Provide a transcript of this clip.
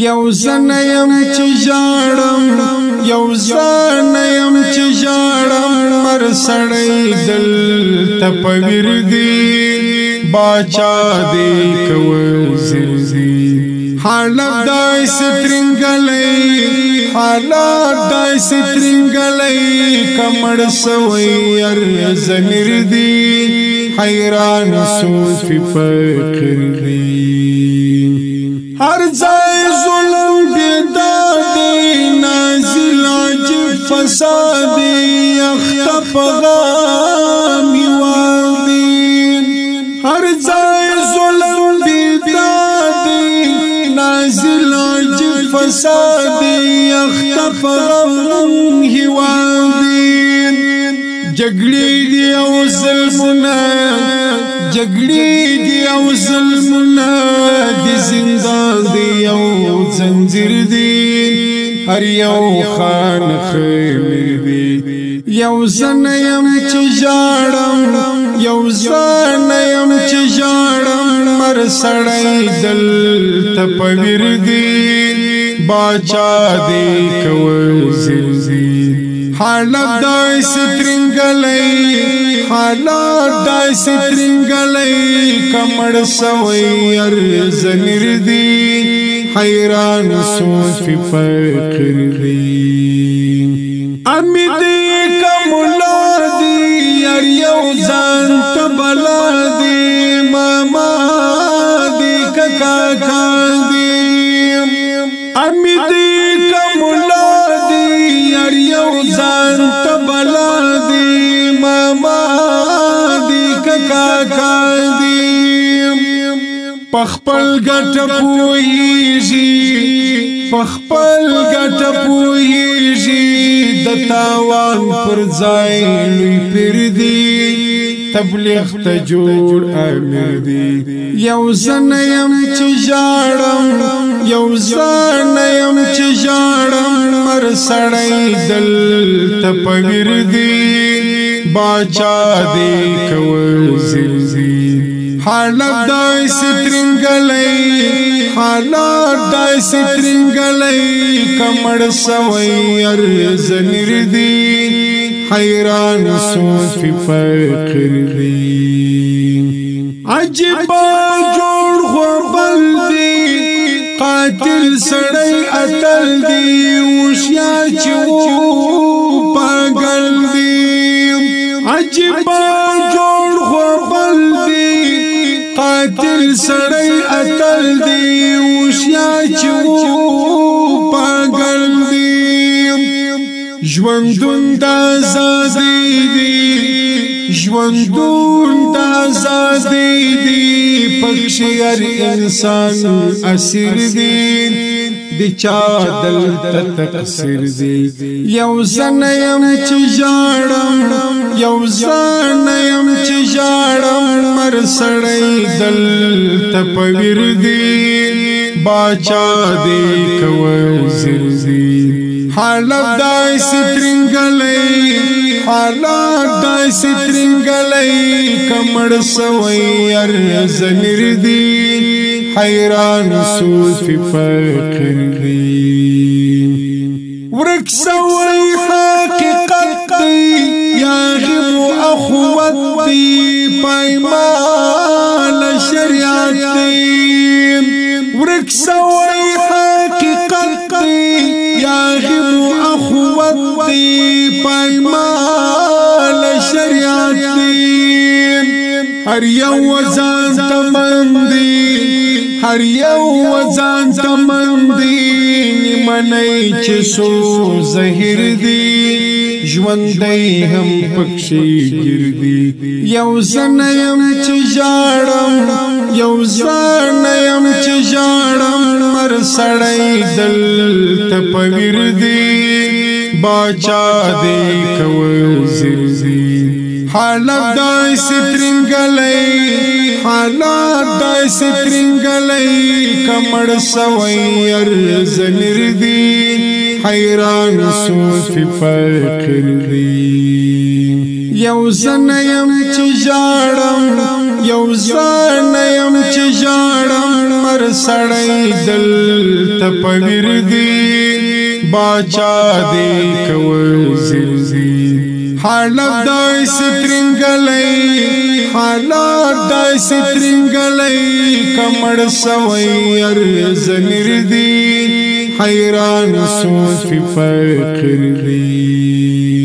یو زنیم چې ژاړم یو زنیم چې ژاړم مر سړی دل تپویر دی باچا دی کو زیردی حالت دای سترنګلې حالت دای سترنګلې کمړ سوی ار زمیر دی حیران سوفی فقیر دی هر ځای سادی اختف غامی واردین هر زای ظلم بیدادی نازل عجب فسادی اختف غم هواردین جگلی دی او ظلمنا جگلی دی او ظلمنا دی زندان دی او زنزیر دی هر یو خان خمیر دی یو زن یم چې ژاړم یو زن یم چې ژاړم مر سړی دل تپویر دی باچا دی کو زندي حالت د سترنګلې حالت د سترنګلې کمړ سوې ار زمیر دی حیران صوفی فقر دی امید کملا دی یار یو ځان تبلا دی ماما دی ککا کان دی امید کملا دی یار یو ځان تبلا دی ماما دی ککا کان دی پخپل گټ پوهیږي پخپل گټ پوهیږي د تاوان پر ځای لوی پر دی تبلیغ ته جوړ امیر دی یو زنیم چې ژاړم یو زنیم چې ژاړم مر سړی دل ته پویر دی باچا دی کو زلزی حالت دای سترنګلې حالت دای سترنګلې کمړ سوي ارزمیر دی حیران صوفی فقیر دی عجیب جوړ خپل دی قاتل سړی اتل دی وشیا چې وو پاگل دی عجیب جوړ خپل دی قاتل سړی اتل دی وشیا چو پاگل دی ژوندون د آزادۍ دی ژوندون د آزادۍ دی پښیر انسان اسیر دی د چا دل تقصیر دی یو زنیم چې جاړم یو ځان يم چې ژاړم مر سړی دل تپویر دی باچا دی کو وزیر دی حالت دای سترنګلې حالت دای سترنګلې کمړ سوی ار زمیر دی حیران صوفی فقیر دی ورک سوی حقیقت دی راغب اخوت دی پیمان شریعت دی ورک سوی حقیقت دی راغب اخوت دی پیمان شریعت دی هر یو ځان تمندی هر یو ځان تمندی منی چې سو زهیر دی ژوندۍ هم پکښې ګردي یو زنیم چې ژاړم یو زنیم چې ژاړم مر سړی دلته په وردي باچا دې کو زیرزی حالت دای سترنګلې حالت دای سترنګلې کمړ سوي ارزمر دی حیران صوفی فقیر دی یو زنیم چې جاړم یو زنیم چې جاړم مر سړی دل تپویر دی باچا دی کوي حالت دای سترنګلې حالت دای سترنګلې کمړ سوي ار زمير دي حیران سو فقیر دي